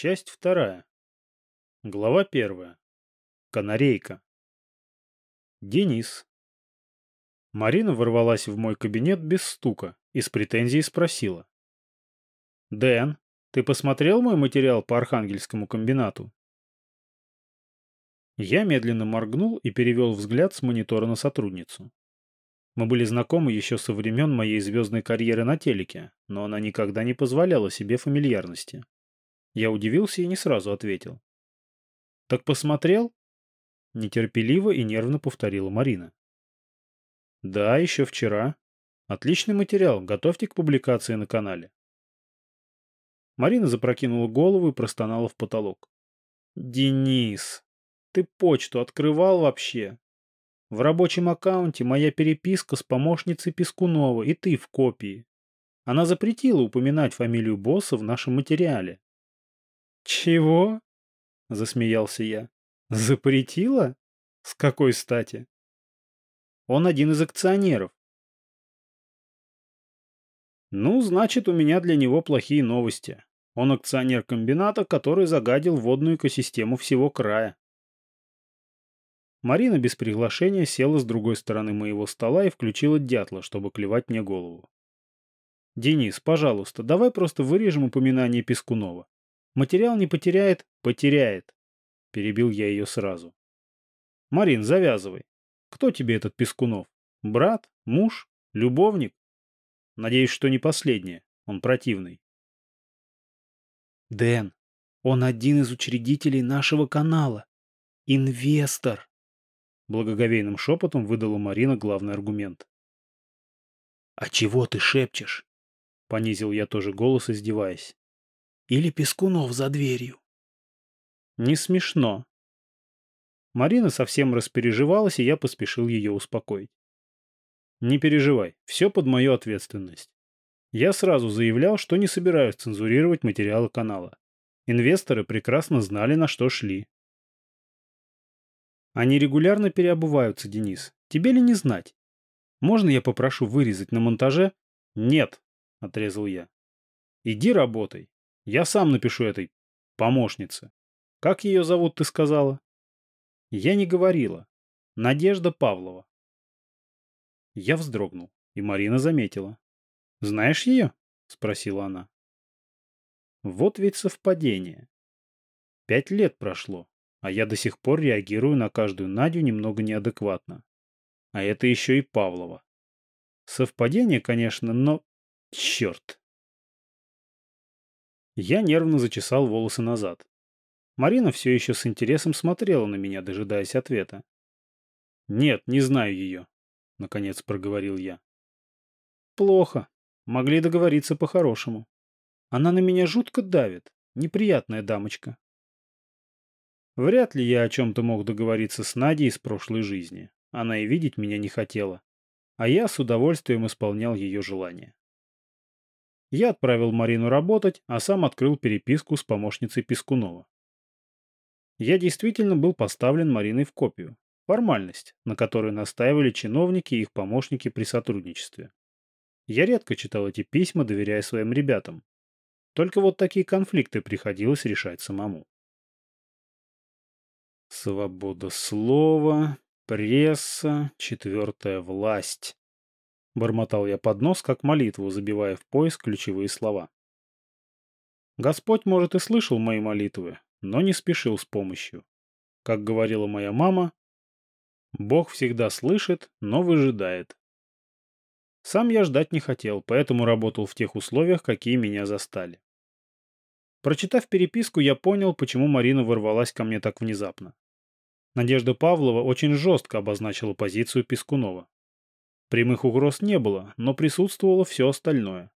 Часть вторая. Глава первая. Канарейка. Денис. Марина ворвалась в мой кабинет без стука и с претензией спросила. «Дэн, ты посмотрел мой материал по Архангельскому комбинату?» Я медленно моргнул и перевел взгляд с монитора на сотрудницу. Мы были знакомы еще со времен моей звездной карьеры на телеке, но она никогда не позволяла себе фамильярности. Я удивился и не сразу ответил. «Так посмотрел?» Нетерпеливо и нервно повторила Марина. «Да, еще вчера. Отличный материал, готовьте к публикации на канале». Марина запрокинула голову и простонала в потолок. «Денис, ты почту открывал вообще? В рабочем аккаунте моя переписка с помощницей Пескунова, и ты в копии. Она запретила упоминать фамилию босса в нашем материале. «Чего?» — засмеялся я. «Запретила? С какой стати?» «Он один из акционеров». «Ну, значит, у меня для него плохие новости. Он акционер комбината, который загадил водную экосистему всего края». Марина без приглашения села с другой стороны моего стола и включила дятла, чтобы клевать мне голову. «Денис, пожалуйста, давай просто вырежем упоминание Пескунова. Материал не потеряет, потеряет. Перебил я ее сразу. Марин, завязывай. Кто тебе этот Пескунов? Брат? Муж? Любовник? Надеюсь, что не последнее. Он противный. Дэн, он один из учредителей нашего канала. Инвестор. Благоговейным шепотом выдала Марина главный аргумент. «А чего ты шепчешь?» Понизил я тоже голос, издеваясь. Или Пескунов за дверью. Не смешно. Марина совсем распереживалась, и я поспешил ее успокоить. Не переживай, все под мою ответственность. Я сразу заявлял, что не собираюсь цензурировать материалы канала. Инвесторы прекрасно знали, на что шли. Они регулярно переобуваются, Денис. Тебе ли не знать? Можно я попрошу вырезать на монтаже? Нет, отрезал я. Иди работай. Я сам напишу этой помощнице. Как ее зовут, ты сказала? Я не говорила. Надежда Павлова. Я вздрогнул, и Марина заметила. Знаешь ее? Спросила она. Вот ведь совпадение. Пять лет прошло, а я до сих пор реагирую на каждую Надю немного неадекватно. А это еще и Павлова. Совпадение, конечно, но... Черт. Я нервно зачесал волосы назад. Марина все еще с интересом смотрела на меня, дожидаясь ответа. «Нет, не знаю ее», — наконец проговорил я. «Плохо. Могли договориться по-хорошему. Она на меня жутко давит. Неприятная дамочка». Вряд ли я о чем-то мог договориться с Надей из прошлой жизни. Она и видеть меня не хотела. А я с удовольствием исполнял ее желания. Я отправил Марину работать, а сам открыл переписку с помощницей Пескунова. Я действительно был поставлен Мариной в копию. Формальность, на которой настаивали чиновники и их помощники при сотрудничестве. Я редко читал эти письма, доверяя своим ребятам. Только вот такие конфликты приходилось решать самому. Свобода слова, пресса, четвертая власть. Бормотал я под нос, как молитву, забивая в пояс ключевые слова. Господь, может, и слышал мои молитвы, но не спешил с помощью. Как говорила моя мама, Бог всегда слышит, но выжидает. Сам я ждать не хотел, поэтому работал в тех условиях, какие меня застали. Прочитав переписку, я понял, почему Марина ворвалась ко мне так внезапно. Надежда Павлова очень жестко обозначила позицию Пескунова. Прямых угроз не было, но присутствовало все остальное.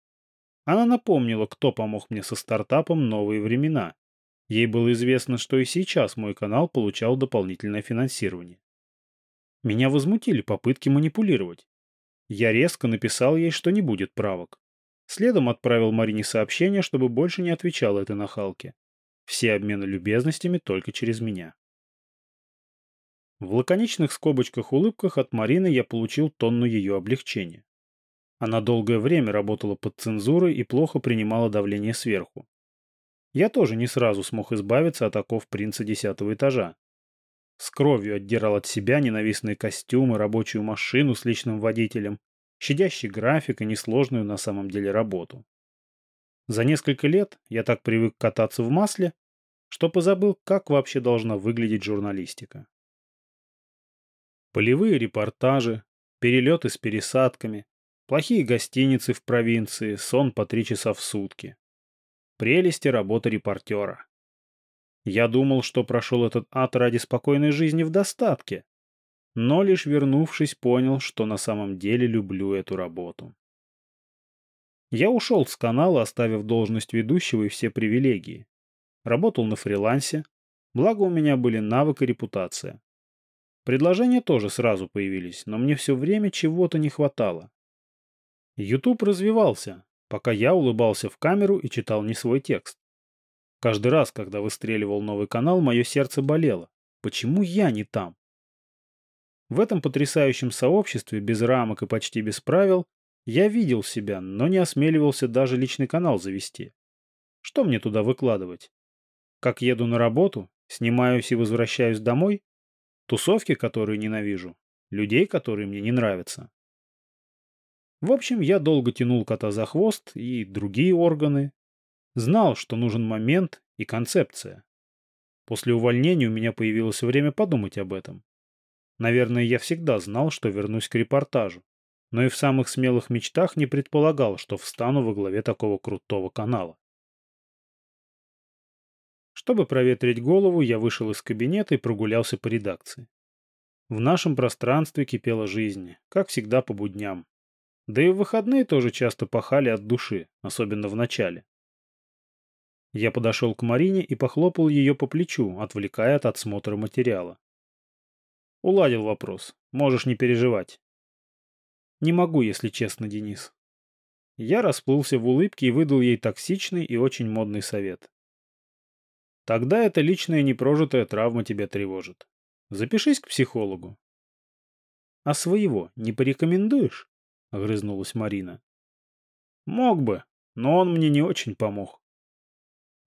Она напомнила, кто помог мне со стартапом «Новые времена». Ей было известно, что и сейчас мой канал получал дополнительное финансирование. Меня возмутили попытки манипулировать. Я резко написал ей, что не будет правок. Следом отправил Марине сообщение, чтобы больше не отвечала этой нахалке. Все обмены любезностями только через меня. В лаконичных скобочках-улыбках от Марины я получил тонну ее облегчения. Она долгое время работала под цензурой и плохо принимала давление сверху. Я тоже не сразу смог избавиться от оков принца десятого этажа. С кровью отдирал от себя ненавистные костюмы, рабочую машину с личным водителем, щадящий график и несложную на самом деле работу. За несколько лет я так привык кататься в масле, что позабыл, как вообще должна выглядеть журналистика. Полевые репортажи, перелеты с пересадками, плохие гостиницы в провинции, сон по три часа в сутки. Прелести работы репортера. Я думал, что прошел этот ад ради спокойной жизни в достатке, но лишь вернувшись, понял, что на самом деле люблю эту работу. Я ушел с канала, оставив должность ведущего и все привилегии. Работал на фрилансе, благо у меня были навык и репутация. Предложения тоже сразу появились, но мне все время чего-то не хватало. YouTube развивался, пока я улыбался в камеру и читал не свой текст. Каждый раз, когда выстреливал новый канал, мое сердце болело. Почему я не там? В этом потрясающем сообществе, без рамок и почти без правил, я видел себя, но не осмеливался даже личный канал завести. Что мне туда выкладывать? Как еду на работу, снимаюсь и возвращаюсь домой? Тусовки, которые ненавижу? Людей, которые мне не нравятся? В общем, я долго тянул кота за хвост и другие органы, Знал, что нужен момент и концепция. После увольнения у меня появилось время подумать об этом. Наверное, я всегда знал, что вернусь к репортажу, но и в самых смелых мечтах не предполагал, что встану во главе такого крутого канала. Чтобы проветрить голову, я вышел из кабинета и прогулялся по редакции. В нашем пространстве кипела жизнь, как всегда по будням. Да и в выходные тоже часто пахали от души, особенно в начале. Я подошел к Марине и похлопал ее по плечу, отвлекая от отсмотра материала. Уладил вопрос. Можешь не переживать. Не могу, если честно, Денис. Я расплылся в улыбке и выдал ей токсичный и очень модный совет. Тогда эта личная непрожитая травма тебя тревожит. Запишись к психологу. А своего не порекомендуешь? Огрызнулась Марина. Мог бы, но он мне не очень помог.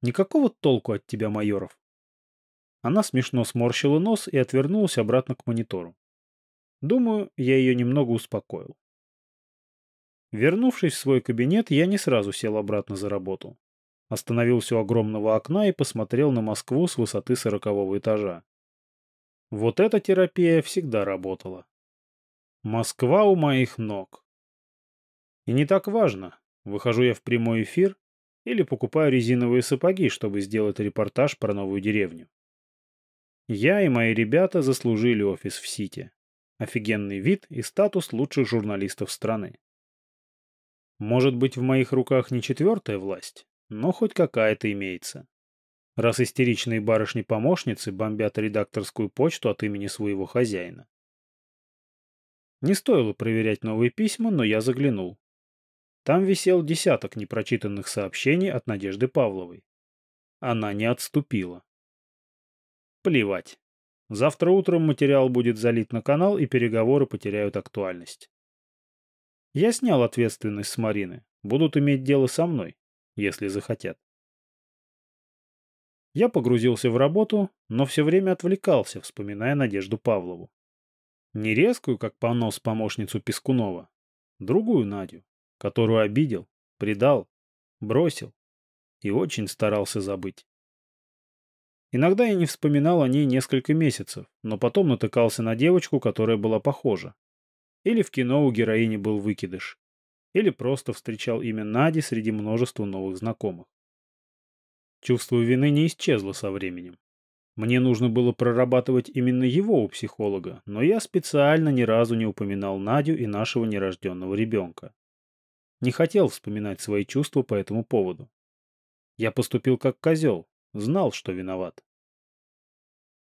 Никакого толку от тебя, Майоров. Она смешно сморщила нос и отвернулась обратно к монитору. Думаю, я ее немного успокоил. Вернувшись в свой кабинет, я не сразу сел обратно за работу. Остановился у огромного окна и посмотрел на Москву с высоты сорокового этажа. Вот эта терапия всегда работала. Москва у моих ног. И не так важно, выхожу я в прямой эфир или покупаю резиновые сапоги, чтобы сделать репортаж про новую деревню. Я и мои ребята заслужили офис в Сити. Офигенный вид и статус лучших журналистов страны. Может быть, в моих руках не четвертая власть, но хоть какая-то имеется. Раз истеричные барышни-помощницы бомбят редакторскую почту от имени своего хозяина. Не стоило проверять новые письма, но я заглянул. Там висел десяток непрочитанных сообщений от Надежды Павловой. Она не отступила. Плевать. Завтра утром материал будет залит на канал, и переговоры потеряют актуальность. Я снял ответственность с Марины. Будут иметь дело со мной, если захотят. Я погрузился в работу, но все время отвлекался, вспоминая Надежду Павлову. Не резкую, как понос помощницу Пескунова, другую Надю, которую обидел, предал, бросил и очень старался забыть. Иногда я не вспоминал о ней несколько месяцев, но потом натыкался на девочку, которая была похожа. Или в кино у героини был выкидыш. Или просто встречал имя Нади среди множества новых знакомых. Чувство вины не исчезло со временем. Мне нужно было прорабатывать именно его у психолога, но я специально ни разу не упоминал Надю и нашего нерожденного ребенка. Не хотел вспоминать свои чувства по этому поводу. Я поступил как козел, знал, что виноват.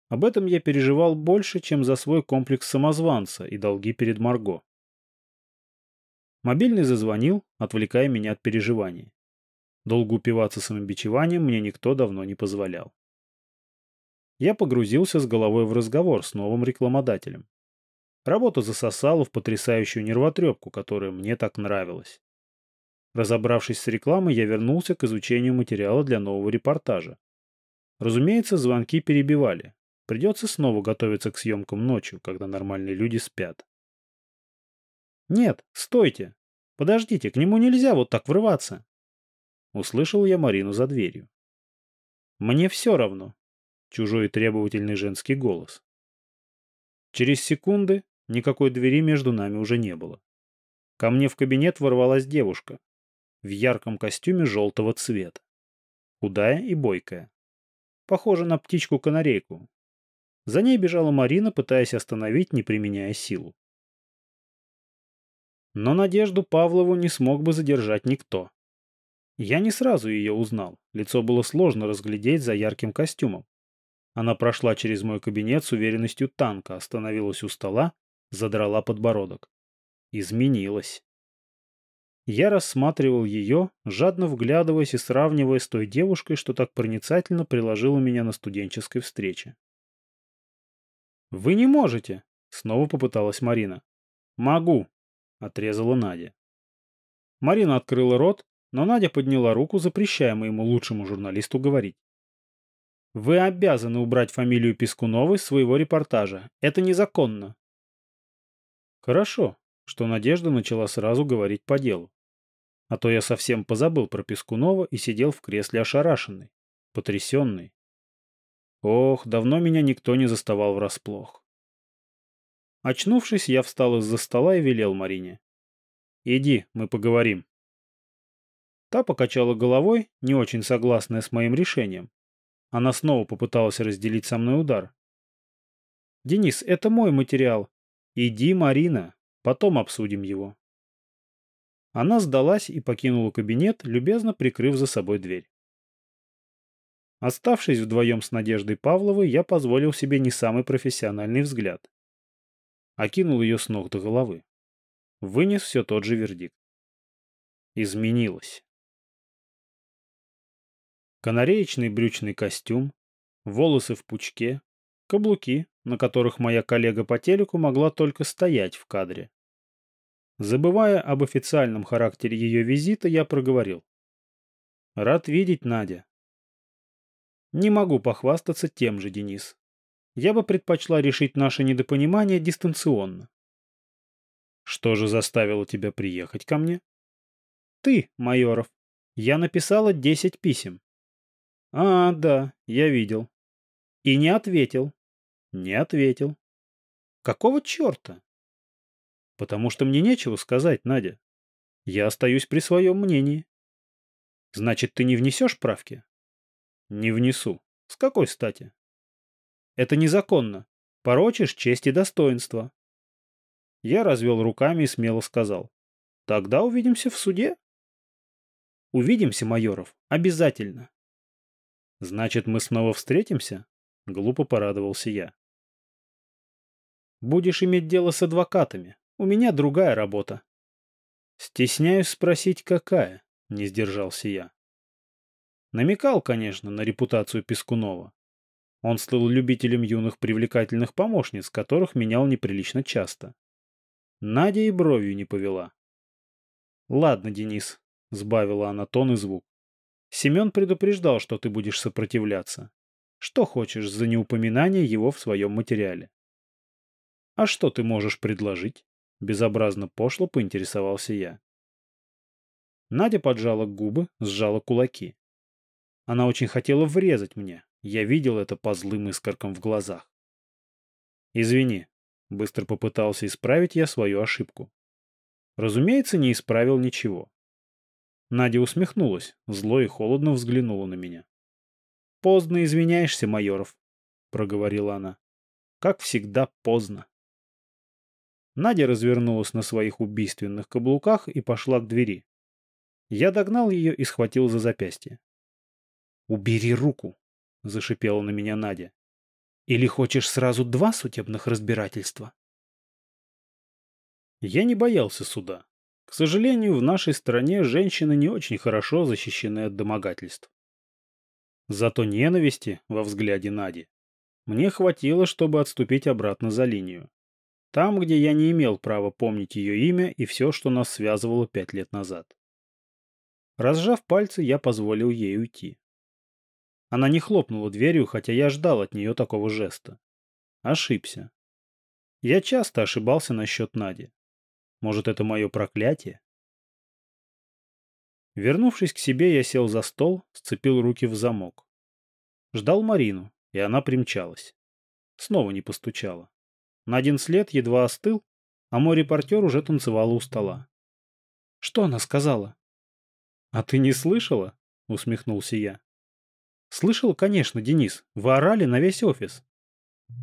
Об этом я переживал больше, чем за свой комплекс самозванца и долги перед Марго. Мобильный зазвонил, отвлекая меня от переживаний. Долго упиваться самобичеванием мне никто давно не позволял. Я погрузился с головой в разговор с новым рекламодателем. Работа засосала в потрясающую нервотрепку, которая мне так нравилась. Разобравшись с рекламой, я вернулся к изучению материала для нового репортажа. Разумеется, звонки перебивали. Придется снова готовиться к съемкам ночью, когда нормальные люди спят. «Нет, стойте! Подождите, к нему нельзя вот так врываться!» Услышал я Марину за дверью. «Мне все равно!» Чужой требовательный женский голос. Через секунды никакой двери между нами уже не было. Ко мне в кабинет ворвалась девушка в ярком костюме желтого цвета. Худая и бойкая. Похожа на птичку-канарейку. За ней бежала Марина, пытаясь остановить, не применяя силу. Но Надежду Павлову не смог бы задержать никто. Я не сразу ее узнал, лицо было сложно разглядеть за ярким костюмом. Она прошла через мой кабинет с уверенностью танка, остановилась у стола, задрала подбородок. Изменилась. Я рассматривал ее, жадно вглядываясь и сравнивая с той девушкой, что так проницательно приложила меня на студенческой встрече. «Вы не можете!» — снова попыталась Марина. «Могу!» — отрезала Надя. Марина открыла рот, но Надя подняла руку, запрещая моему лучшему журналисту говорить. «Вы обязаны убрать фамилию Пескуновой из своего репортажа. Это незаконно». Хорошо, что Надежда начала сразу говорить по делу. А то я совсем позабыл про Пескунова и сидел в кресле ошарашенный, потрясенный. Ох, давно меня никто не заставал врасплох. Очнувшись, я встал из-за стола и велел Марине. «Иди, мы поговорим». Та покачала головой, не очень согласная с моим решением. Она снова попыталась разделить со мной удар. «Денис, это мой материал. Иди, Марина, потом обсудим его». Она сдалась и покинула кабинет, любезно прикрыв за собой дверь. Оставшись вдвоем с Надеждой Павловой, я позволил себе не самый профессиональный взгляд. Окинул ее с ног до головы. Вынес все тот же вердикт. Изменилось. Канареечный брючный костюм, волосы в пучке, каблуки, на которых моя коллега по телеку могла только стоять в кадре. Забывая об официальном характере ее визита, я проговорил. «Рад видеть, Надя. Не могу похвастаться тем же, Денис. Я бы предпочла решить наше недопонимание дистанционно. Что же заставило тебя приехать ко мне? Ты, Майоров. Я написала десять писем. А, да, я видел. И не ответил. Не ответил. Какого черта? Потому что мне нечего сказать, Надя. Я остаюсь при своем мнении. Значит, ты не внесешь правки? Не внесу. С какой стати? Это незаконно. Порочишь честь и достоинство. Я развел руками и смело сказал. Тогда увидимся в суде. Увидимся, Майоров. Обязательно. Значит, мы снова встретимся? Глупо порадовался я. Будешь иметь дело с адвокатами. У меня другая работа. Стесняюсь спросить, какая, не сдержался я. Намекал, конечно, на репутацию Пескунова. Он слыл любителем юных привлекательных помощниц, которых менял неприлично часто. Надя и бровью не повела. «Ладно, Денис», — сбавила она тон и звук. «Семен предупреждал, что ты будешь сопротивляться. Что хочешь за неупоминание его в своем материале?» «А что ты можешь предложить?» — безобразно пошло поинтересовался я. Надя поджала губы, сжала кулаки. Она очень хотела врезать мне. Я видел это по злым искоркам в глазах. «Извини», — быстро попытался исправить я свою ошибку. Разумеется, не исправил ничего. Надя усмехнулась, зло и холодно взглянула на меня. «Поздно извиняешься, Майоров», — проговорила она. «Как всегда поздно». Надя развернулась на своих убийственных каблуках и пошла к двери. Я догнал ее и схватил за запястье. «Убери руку!» — зашипела на меня Надя. «Или хочешь сразу два судебных разбирательства?» Я не боялся суда. К сожалению, в нашей стране женщины не очень хорошо защищены от домогательств. Зато ненависти во взгляде Нади мне хватило, чтобы отступить обратно за линию. Там, где я не имел права помнить ее имя и все, что нас связывало пять лет назад. Разжав пальцы, я позволил ей уйти. Она не хлопнула дверью, хотя я ждал от нее такого жеста. Ошибся. Я часто ошибался насчет Нади. Может, это мое проклятие? Вернувшись к себе, я сел за стол, сцепил руки в замок. Ждал Марину, и она примчалась. Снова не постучала. На один след едва остыл, а мой репортер уже танцевал у стола. «Что она сказала?» «А ты не слышала?» — усмехнулся я. «Слышал, конечно, Денис. Вы орали на весь офис».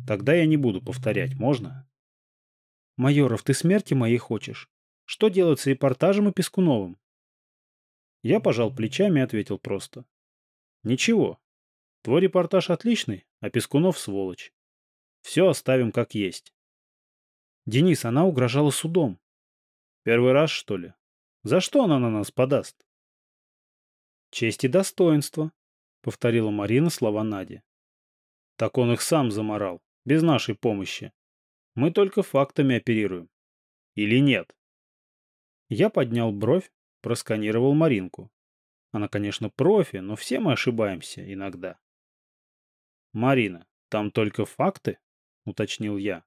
«Тогда я не буду повторять, можно?» «Майоров, ты смерти моей хочешь? Что делать с репортажем и Пескуновым?» Я пожал плечами и ответил просто. «Ничего. Твой репортаж отличный, а Пескунов сволочь. Все оставим как есть». «Денис, она угрожала судом». «Первый раз, что ли? За что она на нас подаст?» «Честь и достоинство», — повторила Марина слова Нади. «Так он их сам заморал, без нашей помощи. Мы только фактами оперируем. Или нет?» Я поднял бровь, просканировал Маринку. Она, конечно, профи, но все мы ошибаемся иногда. «Марина, там только факты?» — уточнил я.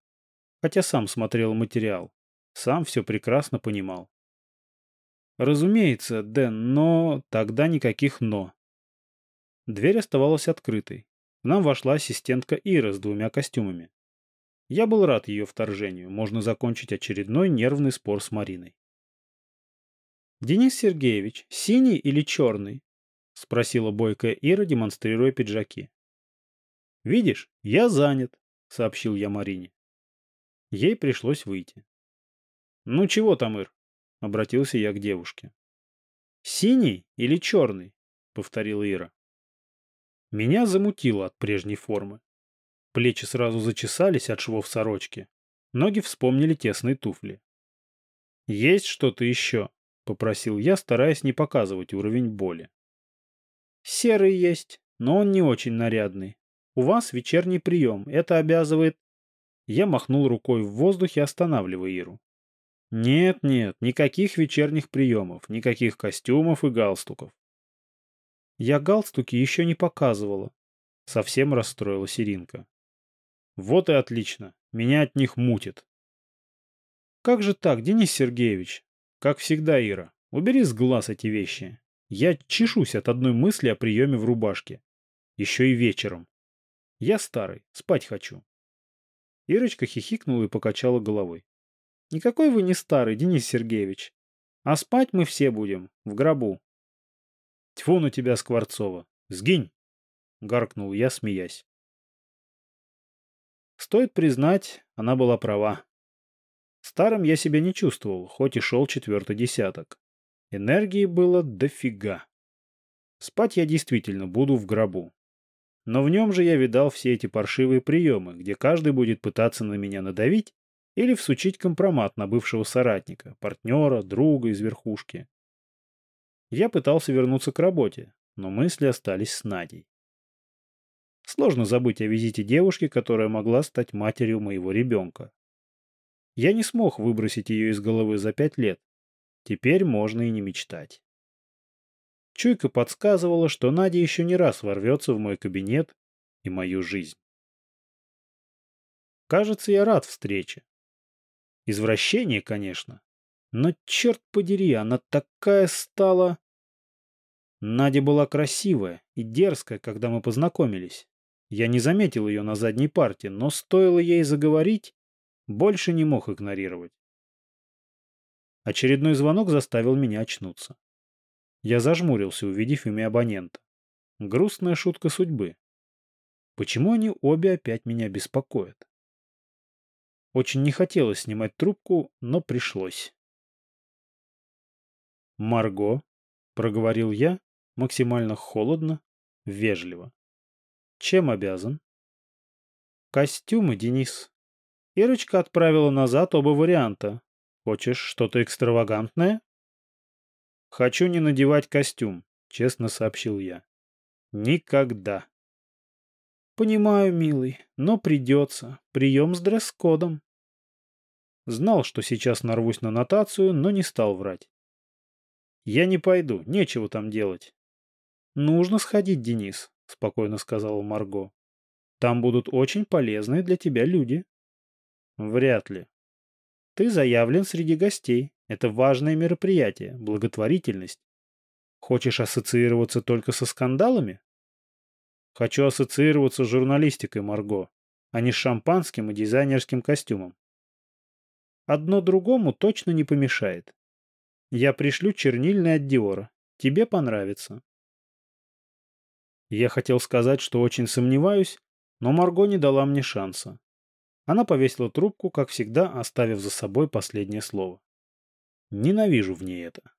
Хотя сам смотрел материал. Сам все прекрасно понимал. Разумеется, Дэн, но тогда никаких «но». Дверь оставалась открытой. К нам вошла ассистентка Ира с двумя костюмами. Я был рад ее вторжению. Можно закончить очередной нервный спор с Мариной. «Денис Сергеевич, синий или черный?» — спросила бойкая Ира, демонстрируя пиджаки. «Видишь, я занят», — сообщил я Марине. Ей пришлось выйти. «Ну чего там, Ир?» — обратился я к девушке. «Синий или черный?» — повторила Ира. Меня замутило от прежней формы. Плечи сразу зачесались от швов сорочки. Ноги вспомнили тесные туфли. «Есть что-то еще?» — попросил я, стараясь не показывать уровень боли. «Серый есть, но он не очень нарядный. У вас вечерний прием. Это обязывает...» Я махнул рукой в воздухе, останавливая Иру. Нет, нет, никаких вечерних приемов, никаких костюмов и галстуков. Я галстуки еще не показывала. Совсем расстроилась Иринка. Вот и отлично. Меня от них мутит. Как же так, Денис Сергеевич? Как всегда, Ира. Убери с глаз эти вещи. Я чешусь от одной мысли о приеме в рубашке. Еще и вечером. Я старый, спать хочу. Ирочка хихикнула и покачала головой. Никакой вы не старый, Денис Сергеевич. А спать мы все будем, в гробу. Тьфу на тебя, Скворцова. Сгинь! Гаркнул я, смеясь. Стоит признать, она была права. Старым я себя не чувствовал, хоть и шел четвертый десяток. Энергии было дофига. Спать я действительно буду в гробу. Но в нем же я видал все эти паршивые приемы, где каждый будет пытаться на меня надавить или всучить компромат на бывшего соратника, партнера, друга из верхушки. Я пытался вернуться к работе, но мысли остались с Надей. Сложно забыть о визите девушки, которая могла стать матерью моего ребенка. Я не смог выбросить ее из головы за пять лет. Теперь можно и не мечтать. Чуйка подсказывала, что Надя еще не раз ворвется в мой кабинет и мою жизнь. Кажется, я рад встрече. Извращение, конечно. Но, черт подери, она такая стала... Надя была красивая и дерзкая, когда мы познакомились. Я не заметил ее на задней парте, но стоило ей заговорить, больше не мог игнорировать. Очередной звонок заставил меня очнуться. Я зажмурился, увидев имя абонента. Грустная шутка судьбы. Почему они обе опять меня беспокоят? Очень не хотелось снимать трубку, но пришлось. «Марго», — проговорил я, максимально холодно, вежливо. «Чем обязан?» «Костюмы, Денис». Ирочка отправила назад оба варианта. «Хочешь что-то экстравагантное?» «Хочу не надевать костюм», — честно сообщил я. «Никогда». «Понимаю, милый, но придется. Прием с дресс-кодом». Знал, что сейчас нарвусь на нотацию, но не стал врать. Я не пойду, нечего там делать. Нужно сходить, Денис, спокойно сказала Марго. Там будут очень полезные для тебя люди. Вряд ли. Ты заявлен среди гостей. Это важное мероприятие, благотворительность. Хочешь ассоциироваться только со скандалами? Хочу ассоциироваться с журналистикой, Марго, а не с шампанским и дизайнерским костюмом. Одно другому точно не помешает. Я пришлю чернильный от Диора. Тебе понравится. Я хотел сказать, что очень сомневаюсь, но Марго не дала мне шанса. Она повесила трубку, как всегда, оставив за собой последнее слово. Ненавижу в ней это.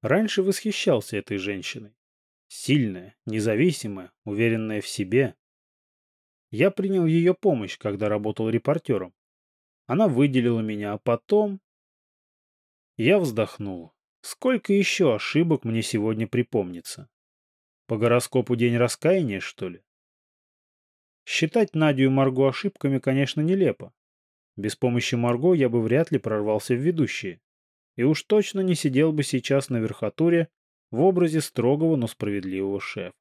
Раньше восхищался этой женщиной. Сильная, независимая, уверенная в себе. Я принял ее помощь, когда работал репортером. Она выделила меня, а потом... Я вздохнул. Сколько еще ошибок мне сегодня припомнится? По гороскопу день раскаяния, что ли? Считать Надю и Марго ошибками, конечно, нелепо. Без помощи Марго я бы вряд ли прорвался в ведущие. И уж точно не сидел бы сейчас на верхотуре в образе строгого, но справедливого шефа.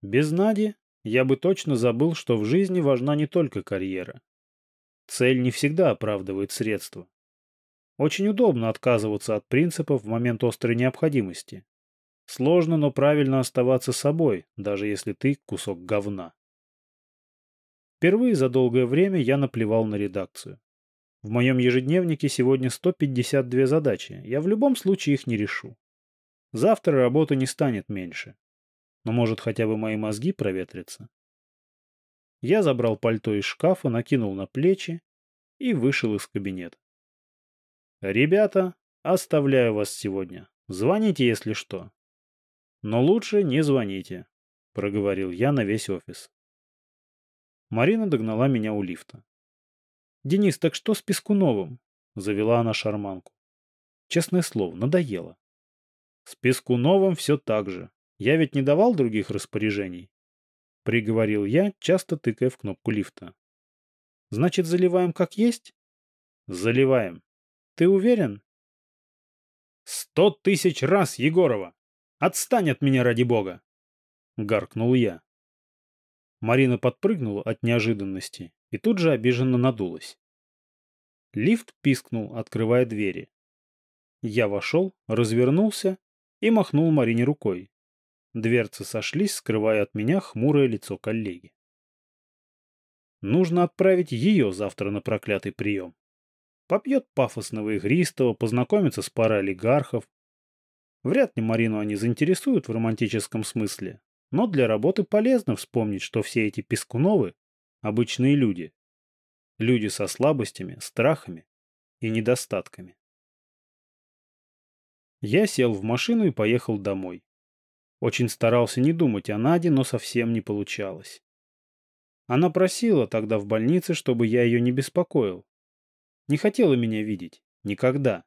Без Нади я бы точно забыл, что в жизни важна не только карьера. Цель не всегда оправдывает средства. Очень удобно отказываться от принципов в момент острой необходимости. Сложно, но правильно оставаться собой, даже если ты кусок говна. Впервые за долгое время я наплевал на редакцию. В моем ежедневнике сегодня 152 задачи, я в любом случае их не решу. Завтра работы не станет меньше. Но может хотя бы мои мозги проветрятся. Я забрал пальто из шкафа, накинул на плечи и вышел из кабинета. «Ребята, оставляю вас сегодня. Звоните, если что. Но лучше не звоните», — проговорил я на весь офис. Марина догнала меня у лифта. «Денис, так что с Пескуновым?» — завела она шарманку. Честное слово, надоело. «С Пескуновым все так же. Я ведь не давал других распоряжений?» — приговорил я, часто тыкая в кнопку лифта. «Значит, заливаем как есть?» «Заливаем. Ты уверен?» «Сто тысяч раз, Егорова! Отстань от меня ради бога!» — гаркнул я. Марина подпрыгнула от неожиданности и тут же обиженно надулась. Лифт пискнул, открывая двери. Я вошел, развернулся и махнул Марине рукой. Дверцы сошлись, скрывая от меня хмурое лицо коллеги. Нужно отправить ее завтра на проклятый прием. Попьет пафосного игристого, познакомится с парой олигархов. Вряд ли Марину они заинтересуют в романтическом смысле, но для работы полезно вспомнить, что все эти Пескуновы – обычные люди. Люди со слабостями, страхами и недостатками. Я сел в машину и поехал домой. Очень старался не думать о Наде, но совсем не получалось. Она просила тогда в больнице, чтобы я ее не беспокоил. Не хотела меня видеть. Никогда.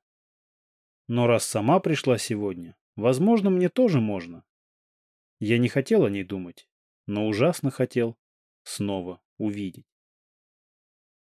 Но раз сама пришла сегодня, возможно, мне тоже можно. Я не хотел о ней думать, но ужасно хотел снова увидеть.